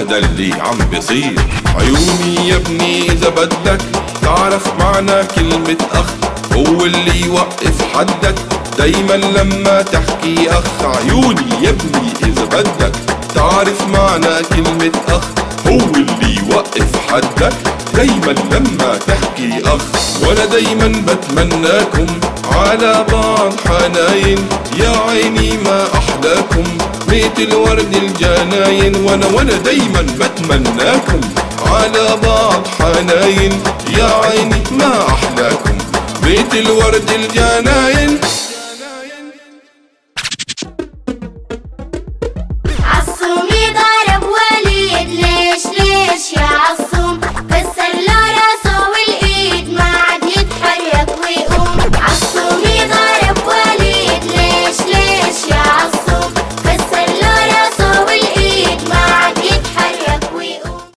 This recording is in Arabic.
هذا اللي عم بصير عيوني يا ابني إذا بدك تعرف معنى كلمة أخ. هو اللي يوقف حدك دايما لما تحكي أخ. عيوني يا ابني إذا بدك تعرف معنى كلمة أخ. هو اللي يوقف حدك دايما لما تحكي أخ. وأنا دايما بتمناكم على بعض حناين. يا عيني ما أحلاكم. بيت الورد الجناين وأنا وأنا دايما بتمناكم. على بعض حناين يا عيني ما أحلاكم. بيت الورد الجناين.